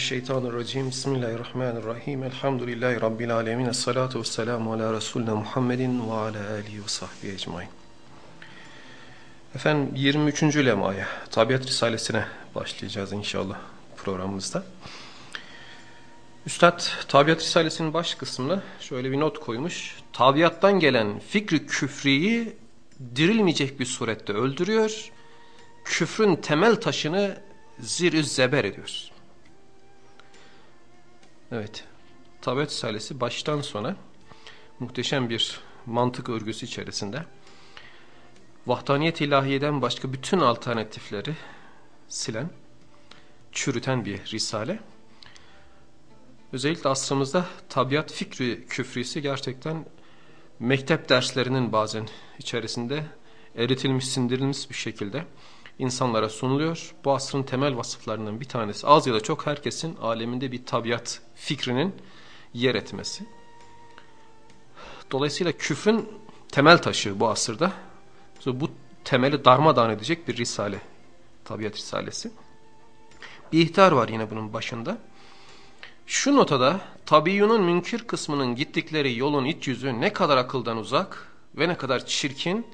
mineşşeytanirracim. Bismillahirrahmanirrahim. Elhamdülillahi Rabbil alemin. Esselatu vesselamu ala Resulüne Muhammedin ve ala alihi ve sahbihi ecmain. Efendim 23. lemaya, Tabiat Risalesine başlayacağız inşallah programımızda. Üstad Tabiat Risalesi'nin baş kısmına şöyle bir not koymuş. Tabiattan gelen fikri küfriyi dirilmeyecek bir surette öldürüyor. Küfrün temel taşını zir zeber ediyor. Evet. Tabiat Risalesi baştan sona muhteşem bir mantık örgüsü içerisinde vahdaniyet ilahiyeden başka bütün alternatifleri silen, çürüten bir risale. Özellikle asrımızda tabiat fikri küfrisi gerçekten mektep derslerinin bazen içerisinde eritilmiş, sindirilmiş bir şekilde insanlara sunuluyor. Bu asrın temel vasıflarından bir tanesi az ya da çok herkesin aleminde bir tabiat fikrinin yer etmesi. Dolayısıyla küfrün temel taşı bu asırda. Bu temeli darmadağın edecek bir risale. Tabiat risalesi. Bir ihtar var yine bunun başında. Şu notada tabiyyunun münkir kısmının gittikleri yolun iç yüzü ne kadar akıldan uzak ve ne kadar çirkin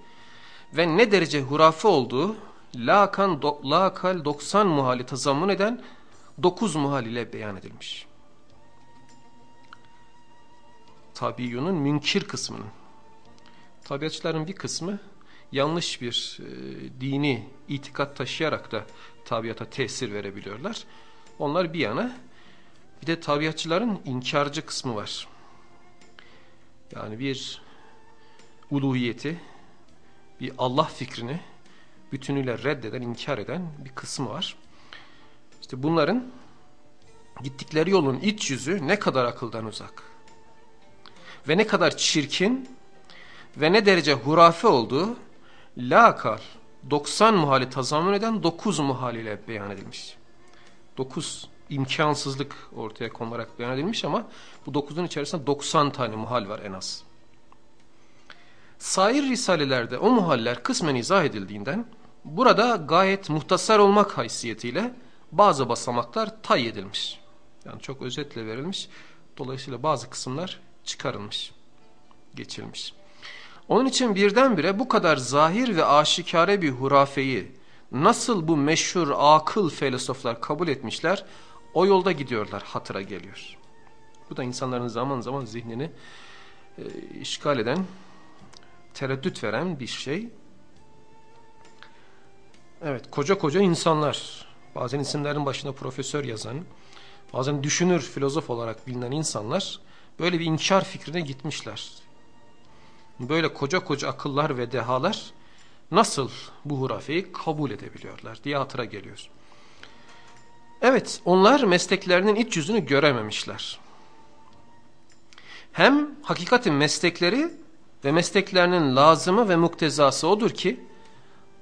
ve ne derece hurafe olduğu lakan, do, lakal 90 muhali tazammun eden 9 muhal ile beyan edilmiş. Tabiyyunun münkir kısmının. Tabiatçıların bir kısmı yanlış bir e, dini itikat taşıyarak da tabiata tesir verebiliyorlar. Onlar bir yana bir de tabiatçıların inkarcı kısmı var. Yani bir uluhiyeti, bir Allah fikrini bütünüyle reddeden, inkar eden bir kısmı var. İşte bunların gittikleri yolun iç yüzü ne kadar akıldan uzak ve ne kadar çirkin ve ne derece hurafe olduğu lakal 90 muhali tazammün eden 9 muhal ile beyan edilmiş. 9 imkansızlık ortaya konularak beyan edilmiş ama bu 9'un içerisinde 90 tane muhal var en az. Sair risalelerde o muhaller kısmen izah edildiğinden burada gayet muhtasar olmak haysiyetiyle bazı basamaklar tay edilmiş. Yani çok özetle verilmiş. Dolayısıyla bazı kısımlar çıkarılmış, geçilmiş. Onun için birdenbire bu kadar zahir ve aşikare bir hurafeyi nasıl bu meşhur akıl filozoflar kabul etmişler, o yolda gidiyorlar, hatıra geliyor. Bu da insanların zaman zaman zihnini e, işgal eden tereddüt veren bir şey. Evet, koca koca insanlar, bazen isimlerin başına profesör yazan, bazen düşünür, filozof olarak bilinen insanlar böyle bir inkar fikrine gitmişler. Böyle koca koca akıllar ve dehalar nasıl bu hurafeyi kabul edebiliyorlar diye hatıra geliyor. Evet, onlar mesleklerinin iç yüzünü görememişler. Hem hakikatin meslekleri ve mesleklerinin lazımı ve muktezası odur ki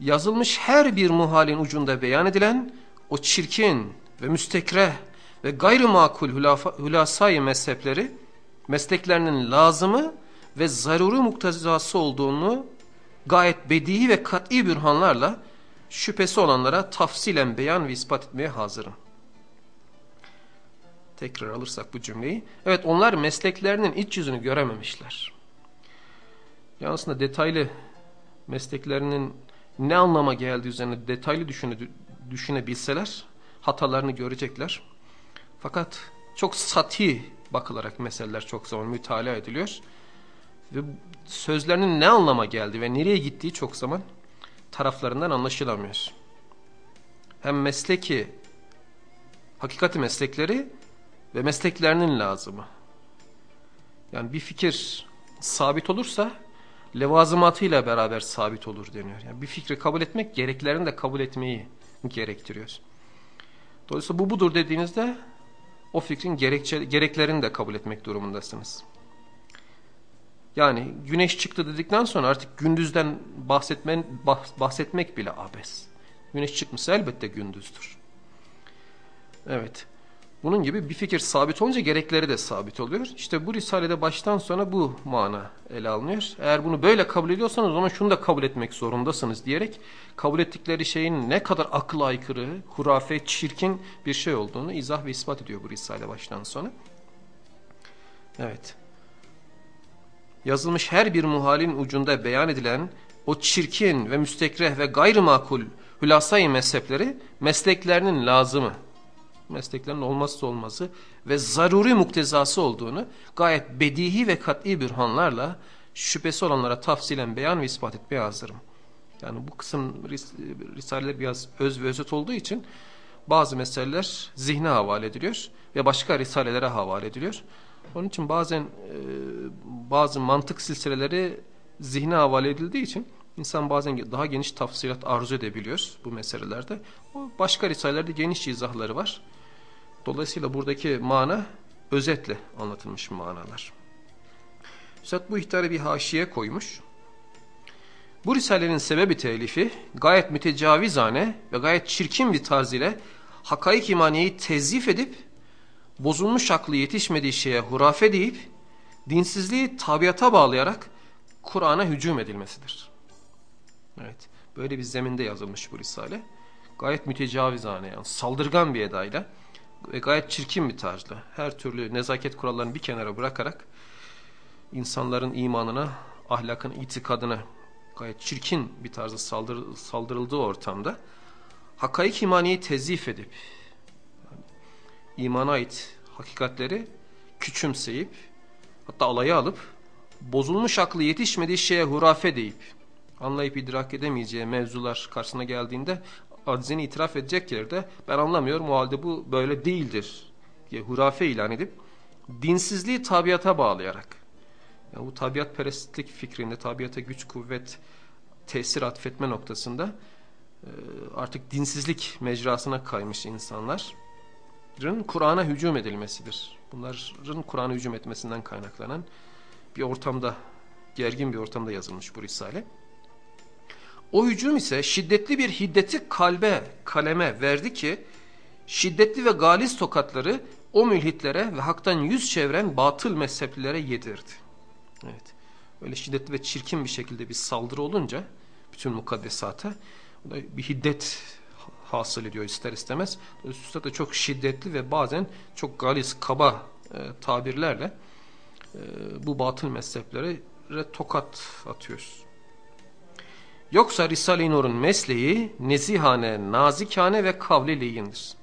yazılmış her bir muhalin ucunda beyan edilen o çirkin ve müstekreh ve gayrimakul hulasayı mezhepleri mesleklerinin lazımı ve zaruri muktezası olduğunu gayet bedihi ve kat'i bürhanlarla şüphesi olanlara tafsilen beyan ve ispat etmeye hazırım. Tekrar alırsak bu cümleyi. Evet onlar mesleklerinin iç yüzünü görememişler. Ya aslında detaylı mesleklerinin ne anlama geldiği üzerine detaylı düşüne, düşünebilseler hatalarını görecekler. Fakat çok sati bakılarak meseleler çok zaman mütalaa ediliyor. Ve sözlerinin ne anlama geldiği ve nereye gittiği çok zaman taraflarından anlaşılamıyor. Hem mesleki, hakikati meslekleri ve mesleklerinin lazımı. Yani bir fikir sabit olursa levazımatıyla beraber sabit olur deniyor. Yani bir fikri kabul etmek gereklerini de kabul etmeyi gerektiriyor. Dolayısıyla bu budur dediğinizde o fikrin gerekçe, gereklerini de kabul etmek durumundasınız. Yani güneş çıktı dedikten sonra artık gündüzden bahsetmen, bahsetmek bile abes. Güneş çıkmışsa elbette gündüzdür. Evet. Bunun gibi bir fikir sabit olunca gerekleri de sabit oluyor. İşte bu risalede baştan sona bu mana ele alınıyor. Eğer bunu böyle kabul ediyorsanız o zaman şunu da kabul etmek zorundasınız diyerek kabul ettikleri şeyin ne kadar akla aykırı, hurafe, çirkin bir şey olduğunu izah ve ispat ediyor bu risale baştan sona. Evet. Yazılmış her bir muhalin ucunda beyan edilen o çirkin ve müstekreh ve gayrimakul hülasayı mezhepleri mesleklerinin lazımı mesleklerin olmazsa olmazı ve zaruri muktezası olduğunu gayet bedihi ve kat'i bürhanlarla şüphesi olanlara tafsilen beyan ve ispat etmeye hazırım. Yani bu kısım ris Risale biraz öz ve özet olduğu için bazı meseleler zihne havale ediliyor ve başka risalelere havale ediliyor. Onun için bazen e, bazı mantık silsileleri zihne havale edildiği için insan bazen daha geniş tafsilat arzu edebiliyor bu meselelerde. Başka risalelerde geniş izahları var. Dolayısıyla buradaki mana özetle anlatılmış manalar. Üstad bu ihtarı bir haşiye koymuş. Bu risalenin sebebi telifi gayet mütecavizane ve gayet çirkin bir tarz ile hakaik imaniyeyi tezif edip bozulmuş aklı yetişmediği şeye hurafe deyip dinsizliği tabiata bağlayarak Kur'an'a hücum edilmesidir. Evet, böyle bir zeminde yazılmış bu risale. Gayet mütecavizane yani saldırgan bir edayla ve gayet çirkin bir tarzda. Her türlü nezaket kurallarını bir kenara bırakarak insanların imanına, ahlakın itikadına gayet çirkin bir tarzda saldır, saldırıldığı ortamda hakaik imaniyi tezif edip yani imana ait hakikatleri küçümseyip hatta alaya alıp bozulmuş aklı yetişmediği şeye hurafe deyip anlayıp idrak edemeyeceği mevzular karşısına geldiğinde aczini itiraf edecek yerde ben anlamıyorum o halde bu böyle değildir diye hurafe ilan edip dinsizliği tabiata bağlayarak yani bu tabiat perestlik fikrinde tabiata güç kuvvet tesir atfetme noktasında e, artık dinsizlik mecrasına kaymış insanların Kur'an'a hücum edilmesidir. Bunların Kur'an'a hücum etmesinden kaynaklanan bir ortamda gergin bir ortamda yazılmış bu risale. O hücum ise şiddetli bir hiddeti kalbe, kaleme verdi ki şiddetli ve galis tokatları o mülhitlere ve haktan yüz çeviren batıl mezheplilere yedirdi. Evet. Öyle şiddetli ve çirkin bir şekilde bir saldırı olunca bütün mukaddesata bir hiddet hasıl ediyor ister istemez. Üstad da çok şiddetli ve bazen çok galis, kaba e, tabirlerle e, bu batıl mezheplere tokat atıyoruz. Yoksa Risale-i Nur'un mesleği nezihane, nazikane ve kavli leyindir.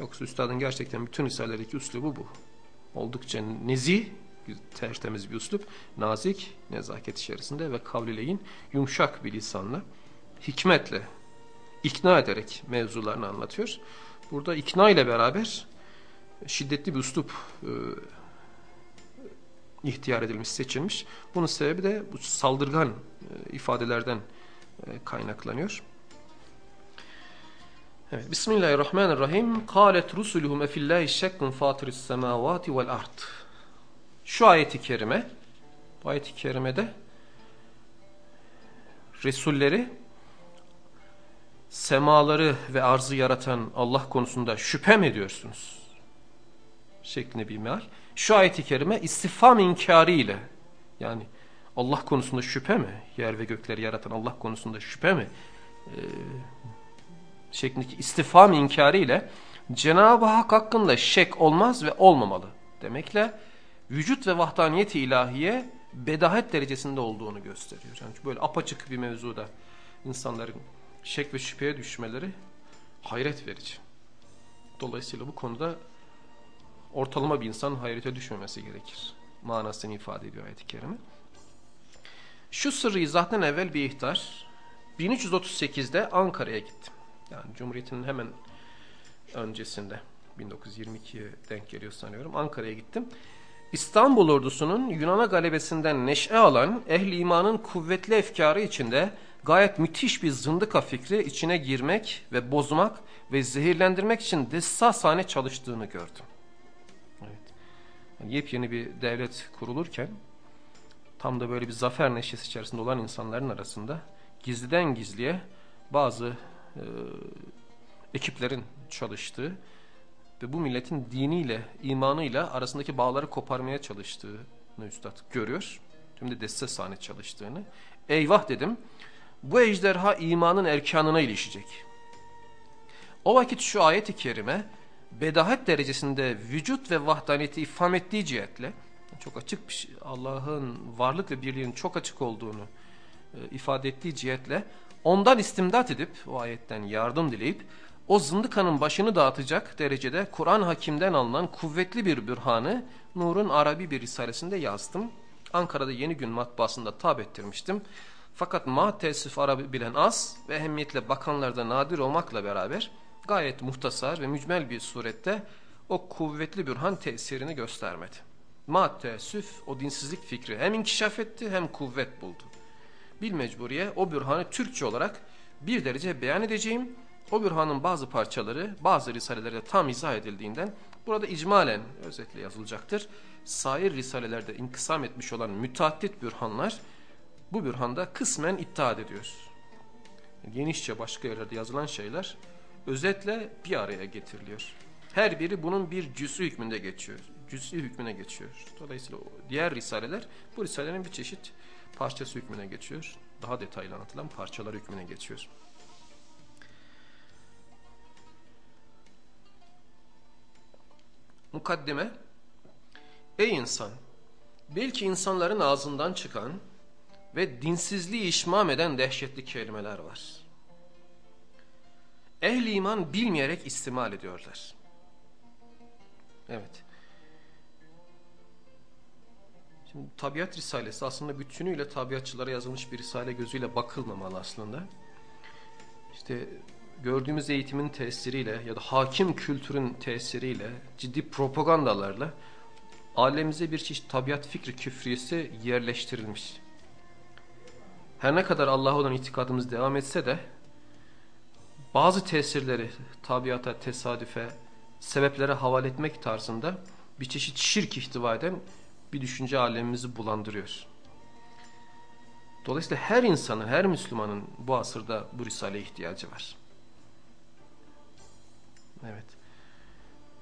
Yoksa üstadın gerçekten bütün risalelerdeki üslubu bu. Oldukça nezih, tertemiz bir üslup, nazik, nezaket içerisinde ve kavli leyin, yumuşak bir lisanla, hikmetle, ikna ederek mevzularını anlatıyor. Burada ikna ile beraber şiddetli bir üslup e, ihtiyar edilmiş, seçilmiş. Bunun sebebi de bu saldırgan e, ifadelerden kaynaklanıyor. Evet, Bismillahirrahmanirrahim. Kalet rusuluhum efillahi şekkun fatiris semavati vel ard. Şu ayeti kerime, bu ayeti kerimede Resulleri semaları ve arzı yaratan Allah konusunda şüphe mi ediyorsunuz? Şeklinde bir meal. Şu ayeti kerime istifam inkarı ile yani Allah konusunda şüphe mi? Yer ve gökleri yaratan Allah konusunda şüphe mi? Ee, şeklindeki istifam inkarı ile Cenab-ı Hak hakkında şek olmaz ve olmamalı demekle vücut ve vahdaniyeti ilahiye bedahet derecesinde olduğunu gösteriyor. Yani böyle apaçık bir mevzuda insanların şek ve şüpheye düşmeleri hayret verici. Dolayısıyla bu konuda ortalama bir insan hayrete düşmemesi gerekir. Manasını ifade ediyor ayet-i kerime. Şu sırrı izahtan evvel bir ihtar. 1338'de Ankara'ya gittim. Yani Cumhuriyet'in hemen öncesinde 1922'ye denk geliyor sanıyorum. Ankara'ya gittim. İstanbul ordusunun Yunan'a galebesinden neşe alan ehli imanın kuvvetli efkarı içinde gayet müthiş bir zındıka fikri içine girmek ve bozmak ve zehirlendirmek için dessasane çalıştığını gördüm. Evet. Yani yepyeni bir devlet kurulurken tam da böyle bir zafer neşesi içerisinde olan insanların arasında gizliden gizliye bazı e, ekiplerin çalıştığı ve bu milletin diniyle, imanıyla arasındaki bağları koparmaya çalıştığını üstad görüyor. Tüm de deste sahne çalıştığını. Eyvah dedim. Bu ejderha imanın erkanına ilişecek. O vakit şu ayet-i kerime bedahet derecesinde vücut ve vahdaniyeti ifham ettiği cihetle çok açık bir şey, Allah'ın varlık ve birliğinin çok açık olduğunu e, ifade ettiği cihetle ondan istimdat edip o ayetten yardım dileyip o zındıkanın başını dağıtacak derecede Kur'an hakimden alınan kuvvetli bir bürhanı Nur'un Arabi bir risalesinde yazdım. Ankara'da Yeni Gün matbaasında tab ettirmiştim. Fakat ma teessüf Arabi bilen az ve ehemmiyetle bakanlarda nadir olmakla beraber gayet muhtasar ve mücmel bir surette o kuvvetli bürhan tesirini göstermedi. Ma teessüf o dinsizlik fikri hem inkişaf etti hem kuvvet buldu. Bil mecburiye o bürhanı Türkçe olarak bir derece beyan edeceğim. O bürhanın bazı parçaları bazı risalelerde tam izah edildiğinden burada icmalen özetle yazılacaktır. Sair risalelerde inkısam etmiş olan müteaddit bürhanlar bu bürhanda kısmen iddia ediyor. Genişçe başka yerlerde yazılan şeyler özetle bir araya getiriliyor. Her biri bunun bir cüsü hükmünde geçiyor. Cüsü hükmüne geçiyor. Dolayısıyla diğer risaleler bu risalelerin bir çeşit parçası hükmüne geçiyor. Daha detaylı anlatılan parçalar hükmüne geçiyor. Mukaddime Ey insan! Belki insanların ağzından çıkan ve dinsizliği işmam eden dehşetli kelimeler var. Ehli iman bilmeyerek istimal ediyorlar. Evet. Şimdi tabiat risalesi aslında bütünüyle tabiatçılara yazılmış bir risale gözüyle bakılmamalı aslında. İşte gördüğümüz eğitimin tesiriyle ya da hakim kültürün tesiriyle ciddi propagandalarla alemize bir çeşit tabiat fikri küfriyesi yerleştirilmiş. Her ne kadar Allah'a olan itikadımız devam etse de bazı tesirleri tabiata, tesadüfe, sebeplere havale etmek tarzında bir çeşit şirk ihtiva eden bir düşünce alemimizi bulandırıyor. Dolayısıyla her insanın, her Müslümanın bu asırda bu risaleye ihtiyacı var. Evet.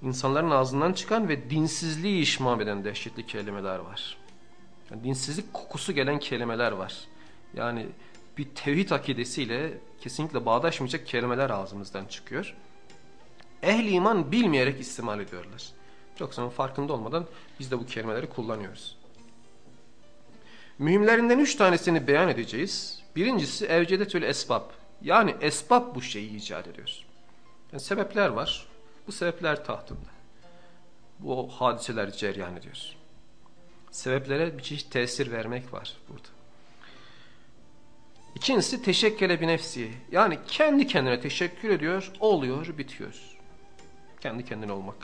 İnsanların ağzından çıkan ve dinsizliği işmam eden dehşetli kelimeler var. Yani dinsizlik kokusu gelen kelimeler var. Yani bir tevhid akidesiyle kesinlikle bağdaşmayacak kelimeler ağzımızdan çıkıyor. Ehli iman bilmeyerek istimal ediyorlar. Çok zaman farkında olmadan biz de bu kelimeleri kullanıyoruz. Mühimlerinden üç tanesini beyan edeceğiz. Birincisi evcedetül esbab. Yani esbab bu şeyi icat ediyor. Yani sebepler var. Bu sebepler tahtında. Bu hadiseler ceryan ediyor. Sebeplere bir çeşit tesir vermek var burada. İkincisi teşekküle bir nefsi. Yani kendi kendine teşekkür ediyor, oluyor, bitiyor. Kendi kendine olmak.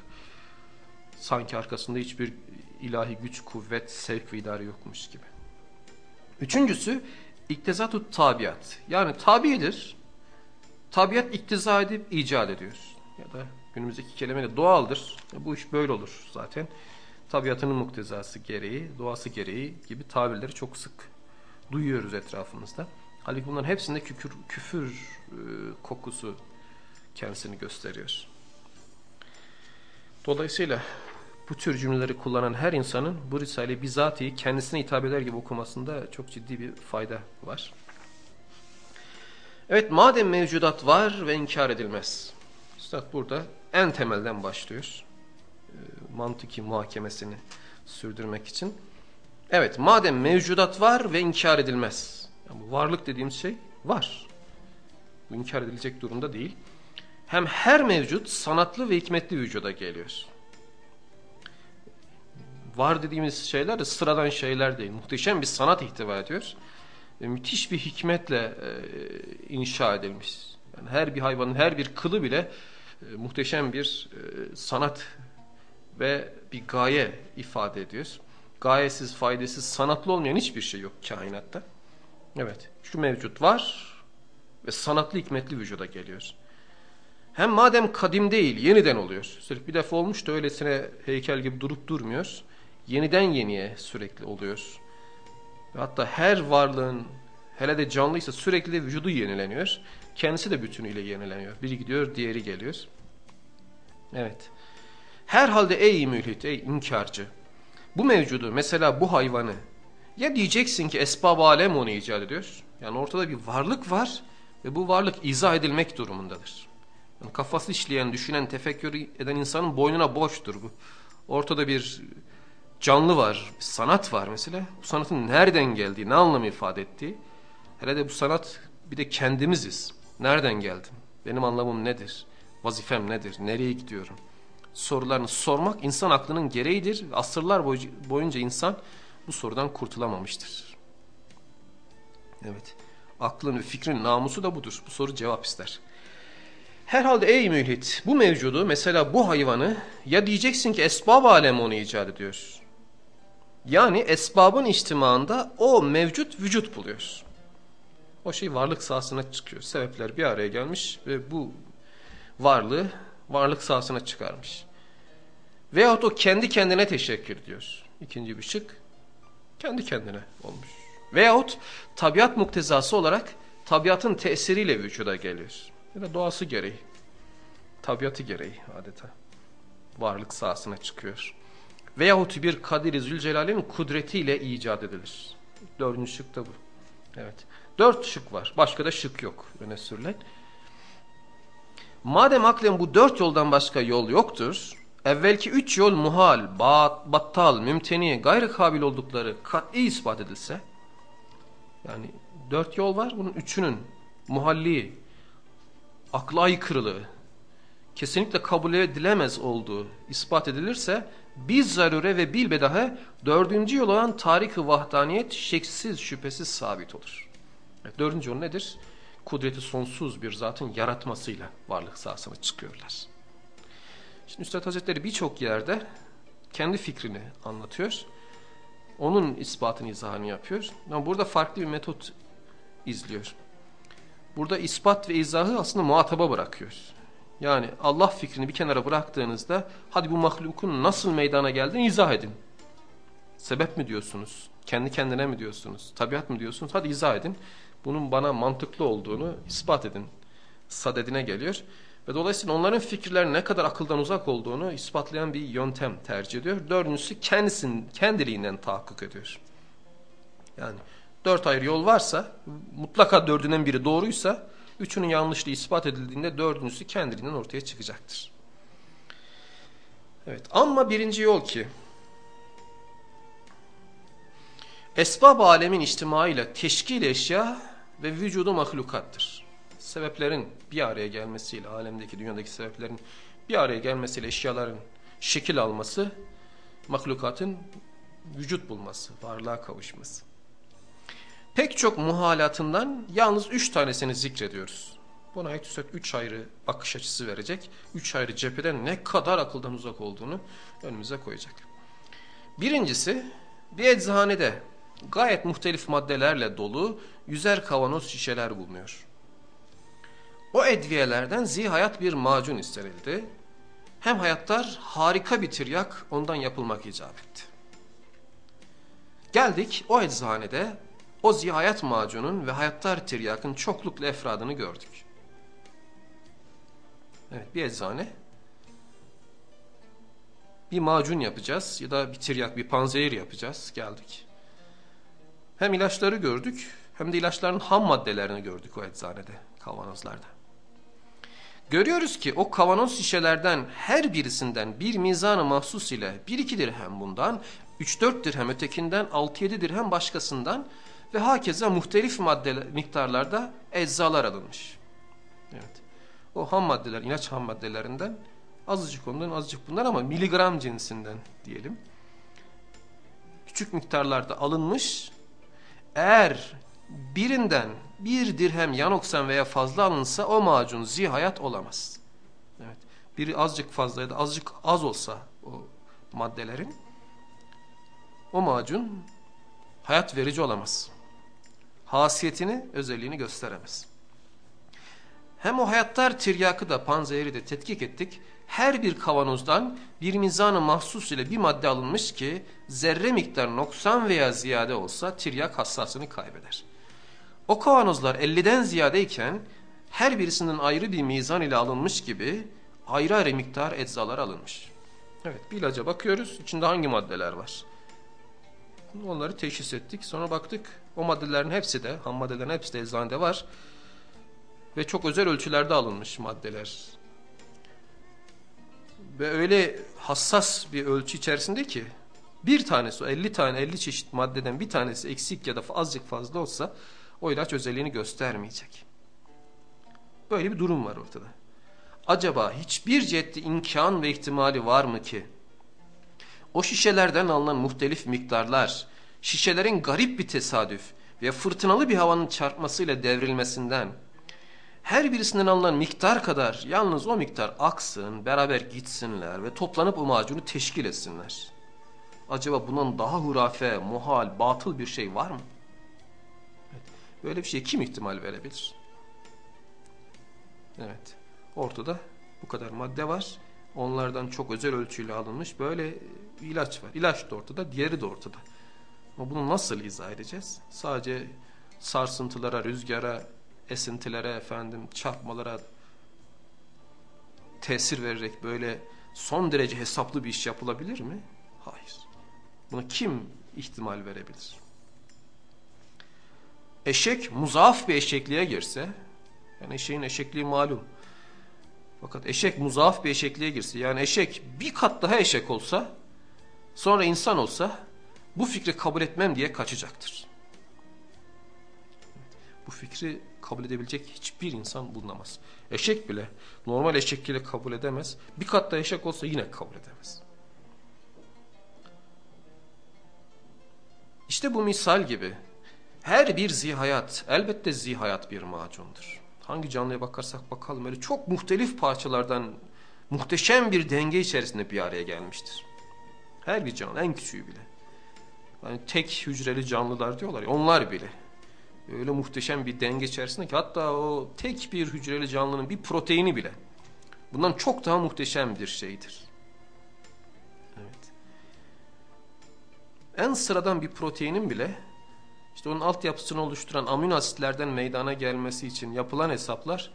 Sanki arkasında hiçbir ilahi güç, kuvvet, sevk ve idare yokmuş gibi. Üçüncüsü iktizatut tabiat. Yani tabidir. Tabiat iktiza edip icat ediyor. Ya da günümüzdeki kelimeyle doğaldır. Bu iş böyle olur zaten. Tabiatının muktezası gereği, doğası gereği gibi tabirleri çok sık duyuyoruz etrafımızda. Halbuki bunların hepsinde küfür, küfür e, kokusu kendisini gösteriyor. Dolayısıyla bu tür cümleleri kullanan her insanın bu Risale'yi bizatihi kendisine hitap eder gibi okumasında çok ciddi bir fayda var. Evet madem mevcudat var ve inkar edilmez. Üstad burada en temelden başlıyor. E, mantıki muhakemesini sürdürmek için. Evet madem mevcudat var ve inkar edilmez. Yani varlık dediğimiz şey var. Bu inkar edilecek durumda değil. Hem her mevcut sanatlı ve hikmetli vücuda geliyor. Var dediğimiz şeyler de sıradan şeyler değil. Muhteşem bir sanat ihtiva ediyor. Ve müthiş bir hikmetle e, inşa edilmiş. Yani her bir hayvanın her bir kılı bile e, muhteşem bir e, sanat ve bir gaye ifade ediyor. Gayesiz, faydasız, sanatlı olmayan hiçbir şey yok kainatta. Evet, şu mevcut var ve sanatlı hikmetli vücuda geliyor. Hem madem kadim değil, yeniden oluyor. Sırf bir defa olmuş da öylesine heykel gibi durup durmuyor. Yeniden yeniye sürekli oluyor. Ve hatta her varlığın, hele de canlıysa sürekli vücudu yenileniyor. Kendisi de bütünüyle yenileniyor. Biri gidiyor, diğeri geliyor. Evet. Herhalde ey mülhit, ey inkarcı. Bu mevcudu mesela bu hayvanı ya diyeceksin ki esbab alem onu icat ediyor. Yani ortada bir varlık var ve bu varlık izah edilmek durumundadır. Yani kafası işleyen, düşünen, tefekkür eden insanın boynuna boştur bu. Ortada bir canlı var, sanat var mesela. Bu sanatın nereden geldiği, ne anlamı ifade ettiği. Hele de bu sanat bir de kendimiziz. Nereden geldim? Benim anlamım nedir? Vazifem nedir? Nereye gidiyorum? Sorularını sormak insan aklının gereğidir. Asırlar boyunca insan bu sorudan kurtulamamıştır. Evet. Aklın ve fikrin namusu da budur. Bu soru cevap ister. Herhalde ey mülhit bu mevcudu mesela bu hayvanı ya diyeceksin ki esbab alem onu icat ediyor. Yani esbabın içtimaında o mevcut vücut buluyor. O şey varlık sahasına çıkıyor. Sebepler bir araya gelmiş ve bu varlığı varlık sahasına çıkarmış. Veyahut o kendi kendine teşekkür ediyor. İkinci bir şık kendi kendine olmuş. Veyahut tabiat muktezası olarak tabiatın tesiriyle vücuda geliyor. Ya da doğası gereği. Tabiatı gereği adeta. Varlık sahasına çıkıyor. Veyahut bir Kadir-i Zülcelal'in kudretiyle icat edilir. Dördüncü şık da bu. Evet. Dört şık var. Başka da şık yok öne sürülen. Madem aklen bu dört yoldan başka yol yoktur, evvelki üç yol muhal, bat, battal, mümteni, gayrı kabil oldukları kat'i ispat edilse, yani dört yol var, bunun üçünün muhalli, akla aykırılığı, kesinlikle kabul edilemez olduğu ispat edilirse, biz zarure ve bilbedahe dördüncü yol olan tarih-i vahdaniyet şeksiz şüphesiz sabit olur. Evet, dördüncü yol nedir? Kudreti sonsuz bir zatın yaratmasıyla varlık sahasına çıkıyorlar. Şimdi Üstad Hazretleri birçok yerde kendi fikrini anlatıyor. Onun ispatını, izahını yapıyor. Ama burada farklı bir metot izliyor. Burada ispat ve izahı aslında muhataba bırakıyor. Yani Allah fikrini bir kenara bıraktığınızda hadi bu mahlukun nasıl meydana geldiğini izah edin. Sebep mi diyorsunuz? Kendi kendine mi diyorsunuz? Tabiat mı diyorsunuz? Hadi izah edin. Bunun bana mantıklı olduğunu ispat edin. Sadedine geliyor. Ve dolayısıyla onların fikirlerinin ne kadar akıldan uzak olduğunu ispatlayan bir yöntem tercih ediyor. Dördüncüsü kendisinin, kendiliğinden tahakkuk ediyor. Yani dört ayrı yol varsa mutlaka dördünden biri doğruysa üçünün yanlışlığı ispat edildiğinde dördüncüsü kendiliğinden ortaya çıkacaktır. Evet ama birinci yol ki esbab alemin içtimaıyla teşkil eşya ve vücudu mahlukattır. Sebeplerin bir araya gelmesiyle, alemdeki, dünyadaki sebeplerin bir araya gelmesiyle eşyaların şekil alması, mahlukatın vücut bulması, varlığa kavuşması. Pek çok muhalatından yalnız üç tanesini zikrediyoruz. Buna Üstad üç ayrı bakış açısı verecek. Üç ayrı cepheden ne kadar akıldan uzak olduğunu önümüze koyacak. Birincisi bir eczanede gayet muhtelif maddelerle dolu yüzer kavanoz şişeler bulunuyor. O edviyelerden zihayat bir macun istenildi. Hem hayatlar harika bir tiryak ondan yapılmak icap etti. Geldik o eczanede o zihayat macunun ve hayatlar tiryakın çoklukla efradını gördük. Evet bir eczane. Bir macun yapacağız ya da bir tiryak, bir panzehir yapacağız. Geldik. Hem ilaçları gördük hem de ilaçların ham maddelerini gördük o eczanede, kavanozlarda. Görüyoruz ki o kavanoz şişelerden her birisinden bir mizanı mahsus ile bir iki dirhem bundan, üç dört dirhem ötekinden, altı yedi dirhem başkasından ve hakeza muhtelif maddeler, miktarlarda eczalar alınmış. Evet. O ham maddeler, ilaç ham maddelerinden azıcık ondan azıcık bundan ama miligram cinsinden diyelim. Küçük miktarlarda alınmış. Eğer birinden bir dirhem yanoksan veya fazla alınsa o macun zihayat olamaz. Evet. Biri azıcık fazla ya da azıcık az olsa o maddelerin o macun hayat verici olamaz. Hasiyetini, özelliğini gösteremez. Hem o hayatlar tiryakı da panzehiri de tetkik ettik. Her bir kavanozdan bir mizanı mahsus ile bir madde alınmış ki zerre miktar noksan veya ziyade olsa tiryak hassasını kaybeder. O kavanozlar 50'den ziyadeyken her birisinden ayrı bir mizan ile alınmış gibi ayrı ayrı miktar eczalar alınmış. Evet bir ilaca bakıyoruz. İçinde hangi maddeler var? Onları teşhis ettik. Sonra baktık o maddelerin hepsi de, ham maddelerin hepsi de eczanede var. Ve çok özel ölçülerde alınmış maddeler. Ve öyle hassas bir ölçü içerisinde ki bir tanesi 50 tane 50 çeşit maddeden bir tanesi eksik ya da azıcık fazla olsa o ilaç özelliğini göstermeyecek. Böyle bir durum var ortada. Acaba hiçbir cihette imkan ve ihtimali var mı ki o şişelerden alınan muhtelif miktarlar şişelerin garip bir tesadüf ve fırtınalı bir havanın çarpmasıyla devrilmesinden her birisinden alınan miktar kadar yalnız o miktar aksın, beraber gitsinler ve toplanıp o macunu teşkil etsinler. Acaba bunun daha hurafe, muhal, batıl bir şey var mı? Evet. Böyle bir şey kim ihtimal verebilir? Evet. Ortada bu kadar madde var. Onlardan çok özel ölçüyle alınmış böyle ilaç var. İlaç da ortada, diğeri de ortada. Ama bunu nasıl izah edeceğiz? Sadece sarsıntılara, rüzgara, esintilere, efendim çarpmalara tesir vererek böyle son derece hesaplı bir iş yapılabilir mi? Hayır. Buna kim ihtimal verebilir? Eşek muzaaf bir eşekliğe girse, yani eşeğin eşekliği malum. Fakat eşek muzaaf bir eşekliğe girse, yani eşek bir kat daha eşek olsa, sonra insan olsa, bu fikri kabul etmem diye kaçacaktır. Bu fikri kabul edebilecek hiçbir insan bulunamaz. Eşek bile normal eşekliği kabul edemez. Bir kat da eşek olsa yine kabul edemez. İşte bu misal gibi her bir zihayat elbette zihayat bir macundur. Hangi canlıya bakarsak bakalım öyle çok muhtelif parçalardan muhteşem bir denge içerisinde bir araya gelmiştir. Her bir canlı en küçüğü bile. Yani tek hücreli canlılar diyorlar ya onlar bile. Öyle muhteşem bir denge içerisinde ki hatta o tek bir hücreli canlının bir proteini bile bundan çok daha muhteşem bir şeydir. Evet. En sıradan bir proteinin bile işte onun altyapısını oluşturan amino asitlerden meydana gelmesi için yapılan hesaplar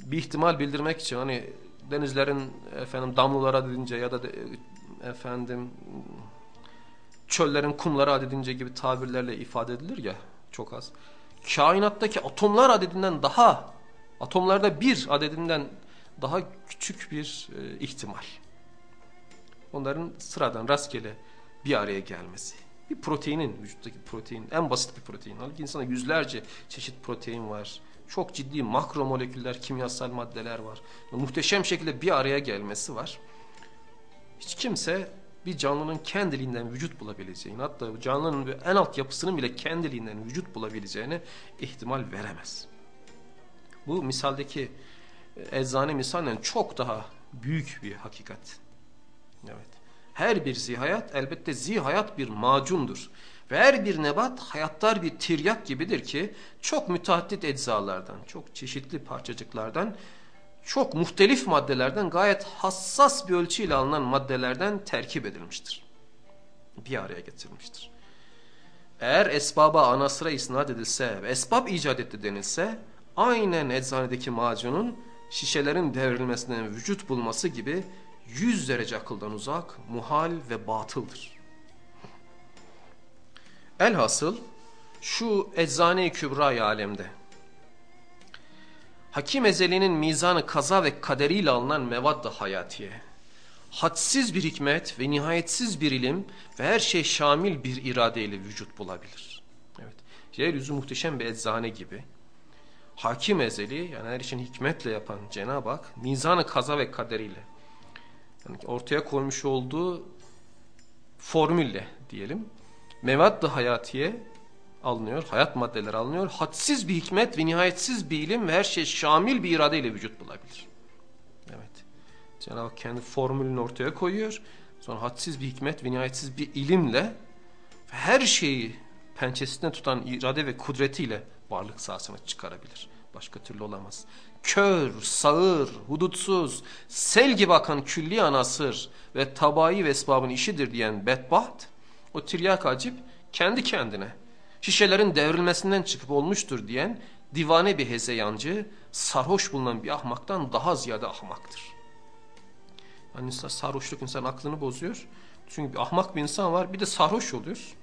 bir ihtimal bildirmek için hani denizlerin efendim damlalara dedince ya da de, efendim çöllerin kumları adedince gibi tabirlerle ifade edilir ya çok az. Kainattaki atomlar adedinden daha atomlarda bir adedinden daha küçük bir e, ihtimal. Onların sıradan rastgele bir araya gelmesi. Bir proteinin, vücuttaki protein, en basit bir protein. Halbuki insana yüzlerce çeşit protein var. Çok ciddi makromoleküller, kimyasal maddeler var. Muhteşem şekilde bir araya gelmesi var. Hiç kimse bir canlının kendiliğinden vücut bulabileceğini hatta canlının en alt yapısının bile kendiliğinden vücut bulabileceğini ihtimal veremez. Bu misaldeki e, eczane misalinden çok daha büyük bir hakikat. Evet. Her bir zihayat elbette zihayat bir macundur. Ve her bir nebat hayatlar bir tiryak gibidir ki çok müteaddit eczalardan, çok çeşitli parçacıklardan çok muhtelif maddelerden gayet hassas bir ölçüyle alınan maddelerden terkip edilmiştir. Bir araya getirilmiştir. Eğer esbaba ana sıra isnat edilse ve esbab icat etti denilse aynen eczanedeki macunun şişelerin devrilmesinden vücut bulması gibi yüz derece akıldan uzak, muhal ve batıldır. Elhasıl şu eczane-i kübra alemde Hakim Ezeli'nin mizanı kaza ve kaderiyle alınan mevad hayatiye. Hadsiz bir hikmet ve nihayetsiz bir ilim ve her şey şamil bir iradeyle vücut bulabilir. Evet. Yeryüzü muhteşem bir eczane gibi. Hakim Ezeli yani her işin hikmetle yapan Cenab-ı Hak mizanı kaza ve kaderiyle yani ortaya koymuş olduğu formülle diyelim mevad hayatiye alınıyor, hayat maddeleri alınıyor. Hadsiz bir hikmet ve nihayetsiz bir ilim ve her şey şamil bir iradeyle vücut bulabilir. Evet. Cenab-ı Hak kendi formülünü ortaya koyuyor. Sonra hadsiz bir hikmet ve nihayetsiz bir ilimle her şeyi pençesinde tutan irade ve kudretiyle varlık sahasına çıkarabilir. Başka türlü olamaz. Kör, sağır, hudutsuz, sel gibi akan külli anasır ve tabai ve esbabın işidir diyen bedbaht, o tiryak acip kendi kendine şişelerin devrilmesinden çıkıp olmuştur diyen divane bir hezeyancı sarhoş bulunan bir ahmaktan daha ziyade ahmaktır. Yani sarhoşluk insan aklını bozuyor. Çünkü bir ahmak bir insan var bir de sarhoş oluyor.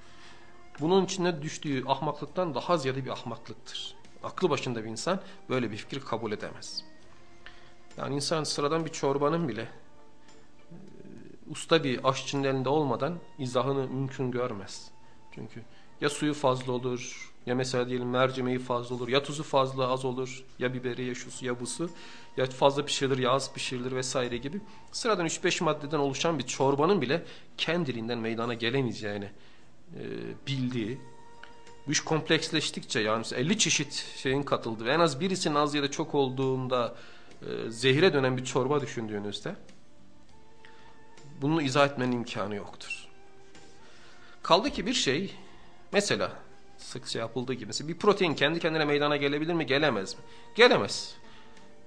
Bunun içine düştüğü ahmaklıktan daha ziyade bir ahmaklıktır. Aklı başında bir insan böyle bir fikri kabul edemez. Yani insan sıradan bir çorbanın bile e, usta bir aşçının elinde olmadan izahını mümkün görmez. Çünkü ya suyu fazla olur, ya mesela diyelim mercimeği fazla olur, ya tuzu fazla az olur, ya biberi, ya şusu, ya busu, ya fazla pişirilir, ya az pişirilir vesaire gibi. Sıradan 3-5 maddeden oluşan bir çorbanın bile kendiliğinden meydana gelemeyeceğini e, bildiği, bu iş kompleksleştikçe yani 50 çeşit şeyin katıldığı ve en az birisinin az ya da çok olduğunda e, zehire dönen bir çorba düşündüğünüzde bunu izah etmenin imkanı yoktur. Kaldı ki bir şey mesela sıkça yapıldığı gibi bir protein kendi kendine meydana gelebilir mi gelemez mi? Gelemez.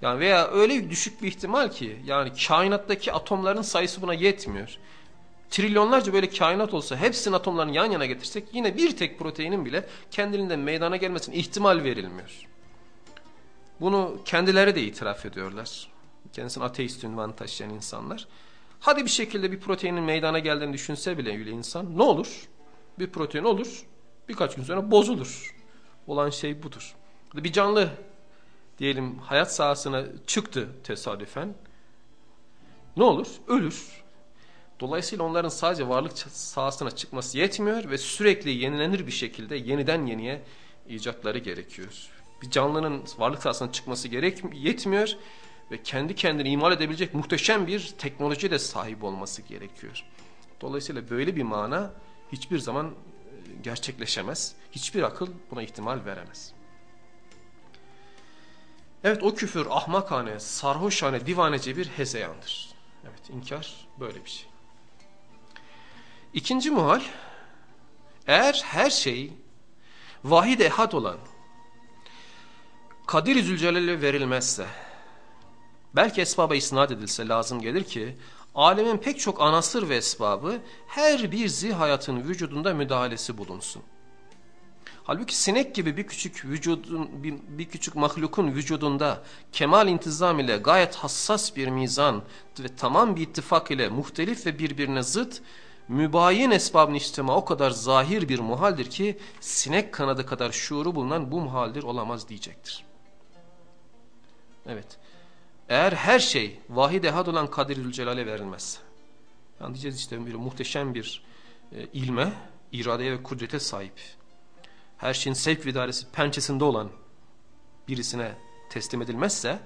Yani veya öyle düşük bir ihtimal ki yani kainattaki atomların sayısı buna yetmiyor. Trilyonlarca böyle kainat olsa hepsinin atomlarını yan yana getirsek yine bir tek proteinin bile kendiliğinden meydana gelmesine ihtimal verilmiyor. Bunu kendileri de itiraf ediyorlar. Kendisini ateist ünvan taşıyan insanlar. Hadi bir şekilde bir proteinin meydana geldiğini düşünse bile öyle insan ne olur? Bir protein olur birkaç gün sonra bozulur. Olan şey budur. Bir canlı diyelim hayat sahasına çıktı tesadüfen. Ne olur? Ölür. Dolayısıyla onların sadece varlık sahasına çıkması yetmiyor ve sürekli yenilenir bir şekilde yeniden yeniye icatları gerekiyor. Bir canlının varlık sahasına çıkması gerek yetmiyor ve kendi kendini imal edebilecek muhteşem bir teknoloji de sahip olması gerekiyor. Dolayısıyla böyle bir mana hiçbir zaman e, gerçekleşemez. Hiçbir akıl buna ihtimal veremez. Evet o küfür ahmakhane, sarhoşhane, divanece bir hezeyandır. Evet inkar böyle bir şey. İkinci muhal, eğer her şey vahid ehad olan Kadir-i Zülcelal'e verilmezse, belki esbaba isnat edilse lazım gelir ki, alemin pek çok anasır ve esbabı her bir zihayatın vücudunda müdahalesi bulunsun. Halbuki sinek gibi bir küçük vücudun bir, bir küçük mahlukun vücudunda kemal intizam ile gayet hassas bir mizan ve tamam bir ittifak ile muhtelif ve birbirine zıt mübayin esbabın içtima o kadar zahir bir muhaldir ki sinek kanadı kadar şuuru bulunan bu muhaldir olamaz diyecektir. Evet. Eğer her şey vahid ehad olan Kadirül Celal'e verilmez. Yani diyeceğiz işte bir muhteşem bir e, ilme, iradeye ve kudrete sahip. Her şeyin sevk vidaresi pençesinde olan birisine teslim edilmezse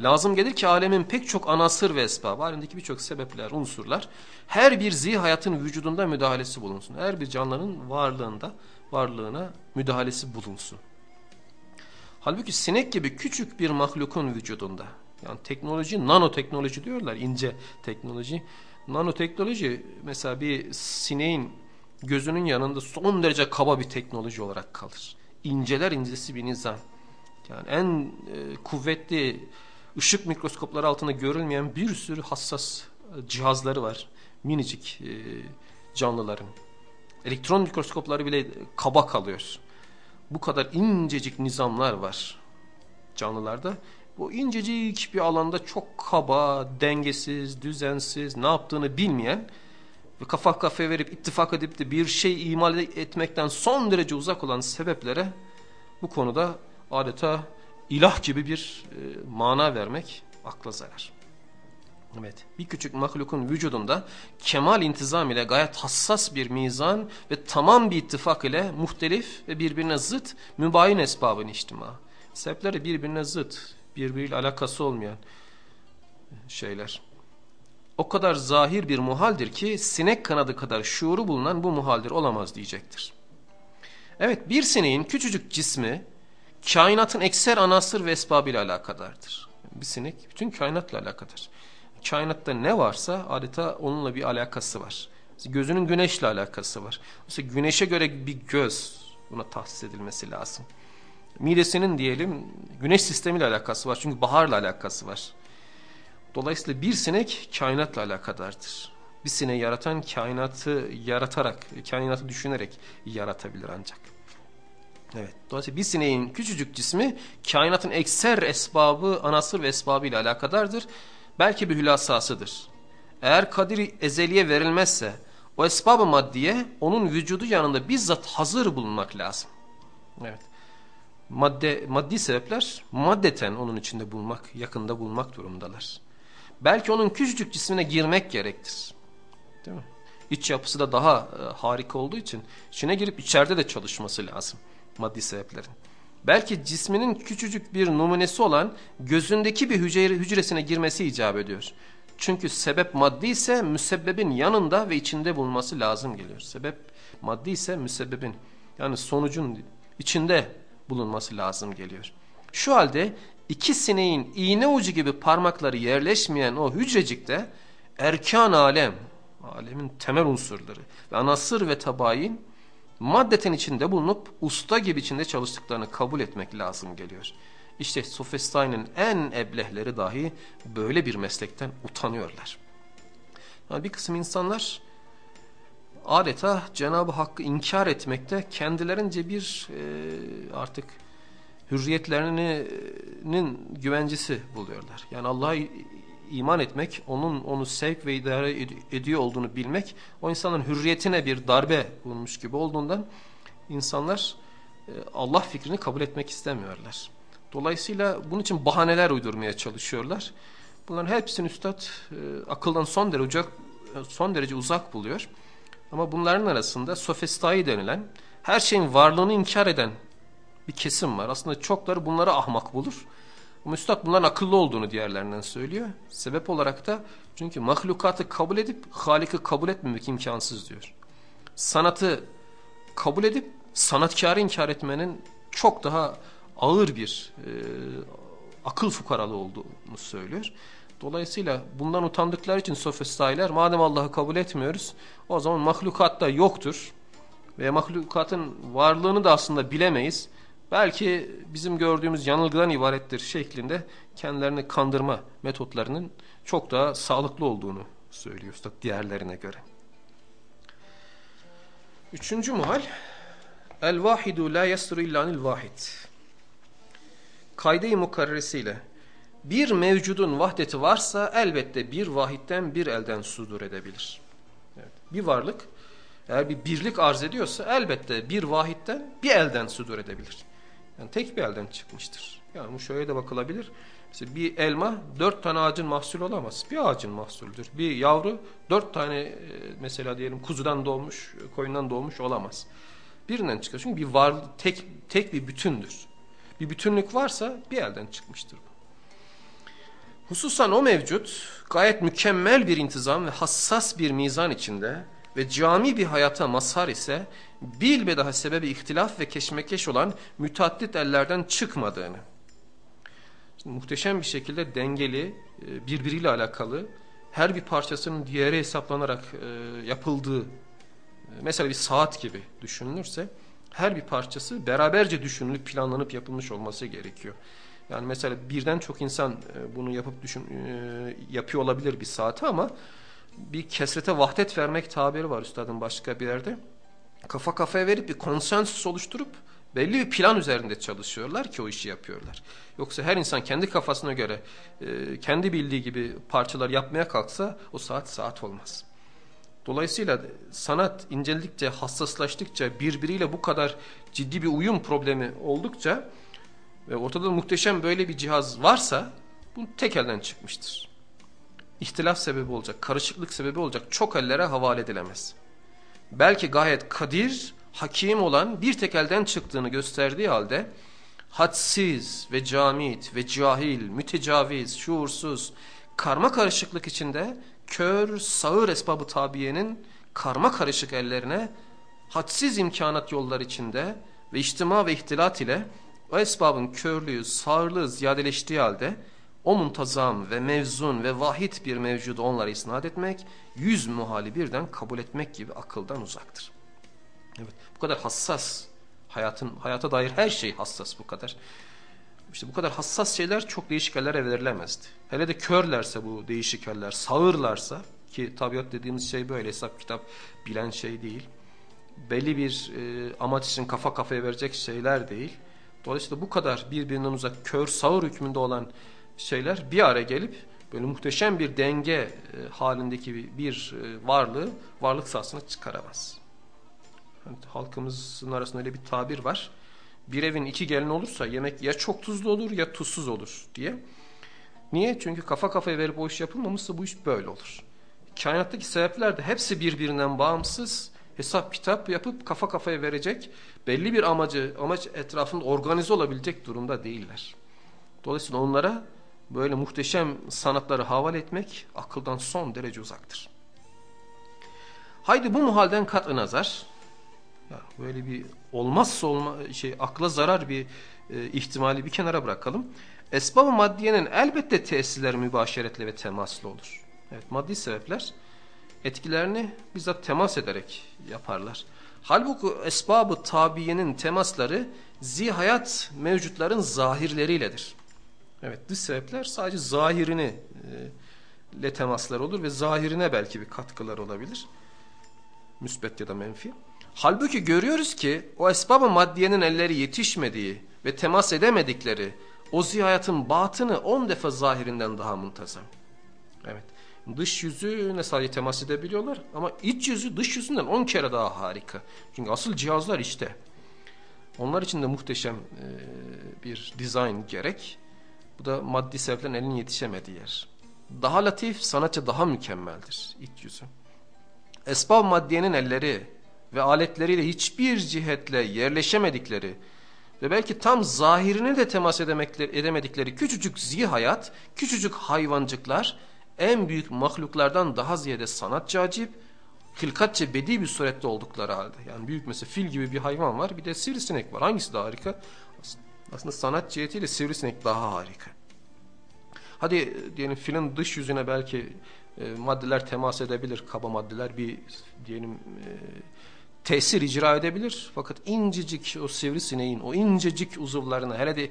Lazım gelir ki alemin pek çok anasır ve esbab, alemdeki birçok sebepler, unsurlar her bir zih hayatın vücudunda müdahalesi bulunsun. Her bir canlının varlığında, varlığına müdahalesi bulunsun. Halbuki sinek gibi küçük bir mahlukun vücudunda, yani teknoloji, nanoteknoloji diyorlar, ince teknoloji. Nanoteknoloji mesela bir sineğin gözünün yanında son derece kaba bir teknoloji olarak kalır. İnceler incesi bir nizam. Yani en e, kuvvetli ışık mikroskopları altında görülmeyen bir sürü hassas e, cihazları var. Minicik e, canlıların. Elektron mikroskopları bile kaba kalıyor. Bu kadar incecik nizamlar var canlılarda. Bu incecik bir alanda çok kaba, dengesiz, düzensiz, ne yaptığını bilmeyen ve kafa kafaya verip ittifak edip de bir şey imal etmekten son derece uzak olan sebeplere bu konuda adeta ilah gibi bir e, mana vermek akla zarar. Evet, bir küçük mahlukun vücudunda kemal intizam ile gayet hassas bir mizan ve tamam bir ittifak ile muhtelif ve birbirine zıt mübayin esbabın içtima. Sebepleri birbirine zıt, birbiriyle alakası olmayan şeyler. O kadar zahir bir muhaldir ki sinek kanadı kadar şuuru bulunan bu muhaldir olamaz diyecektir. Evet bir sineğin küçücük cismi kainatın ekser anasır ve esbabıyla alakadardır. Bir sinek bütün kainatla alakadar. Kainatta ne varsa adeta onunla bir alakası var. Gözünün güneşle alakası var. Mesela güneşe göre bir göz buna tahsis edilmesi lazım. Midesinin diyelim güneş sistemiyle alakası var. Çünkü baharla alakası var. Dolayısıyla bir sinek kainatla alakadardır. Bir sineği yaratan kainatı yaratarak, kainatı düşünerek yaratabilir ancak. Evet. Dolayısıyla bir sineğin küçücük cismi kainatın ekser esbabı, anasır ve esbabı ile alakadardır. Belki bir hülasasıdır. eğer kadir ezeliye verilmezse o esbab-ı maddiye onun vücudu yanında bizzat hazır bulunmak lazım. Evet. Madde, maddi sebepler maddeten onun içinde bulunmak, yakında bulunmak durumundalar. Belki onun küçücük cismine girmek gerektir. Değil mi? İç yapısı da daha e, harika olduğu için içine girip içeride de çalışması lazım maddi sebeplerin. Belki cisminin küçücük bir numunesi olan gözündeki bir hücre, hücresine girmesi icap ediyor. Çünkü sebep maddi ise müsebbebin yanında ve içinde bulunması lazım geliyor. Sebep maddi ise müsebbebin yani sonucun içinde bulunması lazım geliyor. Şu halde iki sineğin iğne ucu gibi parmakları yerleşmeyen o hücrecikte erkan alem, alemin temel unsurları ve anasır ve tabayin maddeten içinde bulunup usta gibi içinde çalıştıklarını kabul etmek lazım geliyor. İşte Sofistay'ın en eblehleri dahi böyle bir meslekten utanıyorlar. Yani bir kısım insanlar adeta Cenab-ı Hakk'ı inkar etmekte kendilerince bir e, artık hürriyetlerinin güvencesi buluyorlar. Yani Allah'a iman etmek, onun onu sevk ve idare ed ediyor olduğunu bilmek, o insanın hürriyetine bir darbe bulmuş gibi olduğundan insanlar e, Allah fikrini kabul etmek istemiyorlar. Dolayısıyla bunun için bahaneler uydurmaya çalışıyorlar. Bunların hepsini üstad e, akıldan son derece, son derece uzak buluyor. Ama bunların arasında sofistai denilen, her şeyin varlığını inkar eden bir kesim var. Aslında çokları bunları ahmak bulur. Ama Üstad bunların akıllı olduğunu diğerlerinden söylüyor. Sebep olarak da çünkü mahlukatı kabul edip Halik'i kabul etmemek imkansız diyor. Sanatı kabul edip sanatkarı inkar etmenin çok daha ağır bir e, akıl fukaralı olduğunu söylüyor. Dolayısıyla bundan utandıkları için sofistaylar madem Allah'ı kabul etmiyoruz o zaman mahlukat da yoktur. Ve mahlukatın varlığını da aslında bilemeyiz belki bizim gördüğümüz yanılgıdan ibarettir şeklinde kendilerini kandırma metotlarının çok daha sağlıklı olduğunu söylüyor Üstad diğerlerine göre. Üçüncü muhal El vahidu la yasru illanil vahid. Kaydı-i mukarresiyle bir mevcudun vahdeti varsa elbette bir vahitten bir elden sudur edebilir. Evet. Bir varlık eğer bir birlik arz ediyorsa elbette bir vahitten bir elden sudur edebilir. Yani tek bir elden çıkmıştır. Yani bu şöyle de bakılabilir. Mesela bir elma dört tane ağacın mahsulü olamaz. Bir ağacın mahsuldür. Bir yavru dört tane e, mesela diyelim kuzudan doğmuş, koyundan doğmuş olamaz. Birinden çıkar. Çünkü bir var tek tek bir bütündür. Bir bütünlük varsa bir elden çıkmıştır bu. Hususan o mevcut gayet mükemmel bir intizam ve hassas bir mizan içinde ve cami bir hayata mazhar ise bilbe daha sebebi ihtilaf ve keşmekeş olan müteaddit ellerden çıkmadığını. Şimdi muhteşem bir şekilde dengeli, e, birbiriyle alakalı her bir parçasının diğeri hesaplanarak e, yapıldığı e, mesela bir saat gibi düşünülürse her bir parçası beraberce düşünülüp planlanıp yapılmış olması gerekiyor. Yani mesela birden çok insan bunu yapıp düşün, yapıyor olabilir bir saati ama bir kesrete vahdet vermek tabiri var üstadın başka bir yerde. Kafa kafaya verip bir konsensüs oluşturup belli bir plan üzerinde çalışıyorlar ki o işi yapıyorlar. Yoksa her insan kendi kafasına göre e, kendi bildiği gibi parçalar yapmaya kalksa o saat saat olmaz. Dolayısıyla sanat inceledikçe, hassaslaştıkça, birbiriyle bu kadar ciddi bir uyum problemi oldukça ve ortada muhteşem böyle bir cihaz varsa bu tek elden çıkmıştır ihtilaf sebebi olacak, karışıklık sebebi olacak çok ellere havale edilemez. Belki gayet kadir, hakim olan bir tek elden çıktığını gösterdiği halde hadsiz ve camit ve cahil, mütecaviz, şuursuz, karma karışıklık içinde kör, sağır esbabı tabiyenin karma karışık ellerine hadsiz imkanat yollar içinde ve içtima ve ihtilat ile o esbabın körlüğü, sağırlığı ziyadeleştiği halde o muntazam ve mevzun ve vahid bir mevcudu onlara isnat etmek, yüz muhali birden kabul etmek gibi akıldan uzaktır. Evet, bu kadar hassas, hayatın hayata dair her şey hassas bu kadar. İşte bu kadar hassas şeyler çok değişik ellere verilemezdi. Hele de körlerse bu değişik eller, sağırlarsa ki tabiat dediğimiz şey böyle hesap kitap bilen şey değil. Belli bir e, amaç için kafa kafaya verecek şeyler değil. Dolayısıyla bu kadar birbirinden uzak kör sağır hükmünde olan şeyler bir araya gelip böyle muhteşem bir denge e, halindeki bir, e, varlığı varlık sahasına çıkaramaz. Yani halkımızın arasında öyle bir tabir var. Bir evin iki gelin olursa yemek ya çok tuzlu olur ya tuzsuz olur diye. Niye? Çünkü kafa kafaya verip o iş yapılmamışsa bu iş böyle olur. Kainattaki sebepler de hepsi birbirinden bağımsız. Hesap kitap yapıp kafa kafaya verecek belli bir amacı amaç etrafında organize olabilecek durumda değiller. Dolayısıyla onlara böyle muhteşem sanatları havale etmek akıldan son derece uzaktır. Haydi bu muhalden katı nazar yani böyle bir olmazsa olma şey akla zarar bir e, ihtimali bir kenara bırakalım. Esbab-ı maddiyenin elbette tesirleri mübaşeretle ve temaslı olur. Evet maddi sebepler etkilerini bizzat temas ederek yaparlar. Halbuki esbab-ı tabiyenin temasları zihayat mevcutların zahirleriyledir. Evet dış sebepler sadece zahirini e, ile temaslar olur ve zahirine belki bir katkılar olabilir. Müsbet ya da menfi. Halbuki görüyoruz ki o esbab-ı maddiyenin elleri yetişmediği ve temas edemedikleri o zihayatın batını on defa zahirinden daha muntazam. Evet. Dış yüzüne sadece temas edebiliyorlar ama iç yüzü dış yüzünden on kere daha harika. Çünkü asıl cihazlar işte. Onlar için de muhteşem e, bir dizayn gerek. Bu da maddi sebeplerin elinin yetişemediği yer. Daha latif, sanatçı daha mükemmeldir iç yüzü. Esbab maddiyenin elleri ve aletleriyle hiçbir cihetle yerleşemedikleri ve belki tam zahirine de temas edemedikleri küçücük zihayat, küçücük hayvancıklar en büyük mahluklardan daha ziyade sanat cacip, hılkatçe bedi bir surette oldukları halde. Yani büyük mesela fil gibi bir hayvan var bir de sivrisinek var. Hangisi daha harika? Aslında sanat cihetiyle sivrisinek daha harika. Hadi diyelim filin dış yüzüne belki e, maddeler temas edebilir, kaba maddeler bir diyelim e, tesir icra edebilir. Fakat incecik o sivrisineğin o incecik uzuvlarına hele de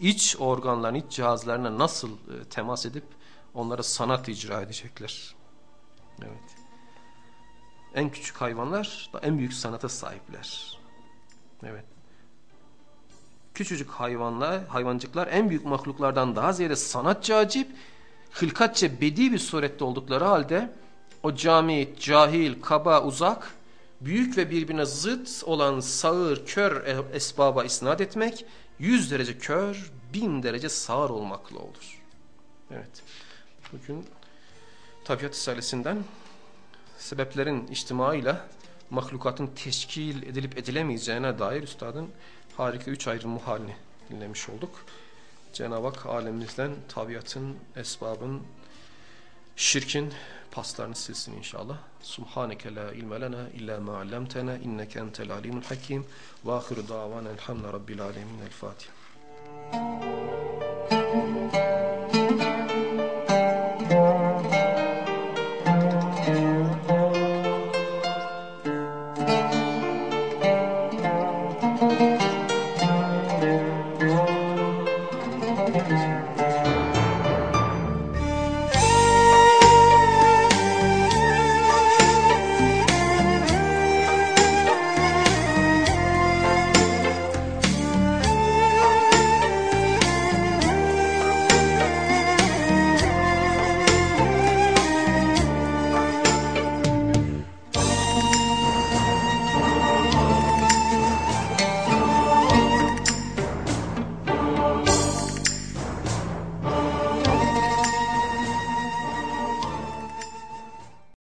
iç organların, iç cihazlarına nasıl e, temas edip onlara sanat icra edecekler. Evet. En küçük hayvanlar da en büyük sanata sahipler. Evet. Küçücük hayvanlar, hayvancıklar en büyük mahluklardan daha ziyade sanatçı acip, hılkatçe bedi bir surette oldukları halde o cami, cahil, kaba, uzak büyük ve birbirine zıt olan sağır, kör esbaba isnat etmek, yüz derece kör, bin derece sağır olmakla olur. Evet. Bugün tabiat risalesinden sebeplerin içtimaıyla mahlukatın teşkil edilip edilemeyeceğine dair üstadın harika üç ayrı muhalini dinlemiş olduk. Cenab-ı Hak alemimizden tabiatın, esbabın, şirkin paslarını silsin inşallah. Subhaneke la ilme lena illa ma allamtena inneke entel alimul hakim. Ve ahiru davana elhamdülillahi rabbil alemin. El Fatiha.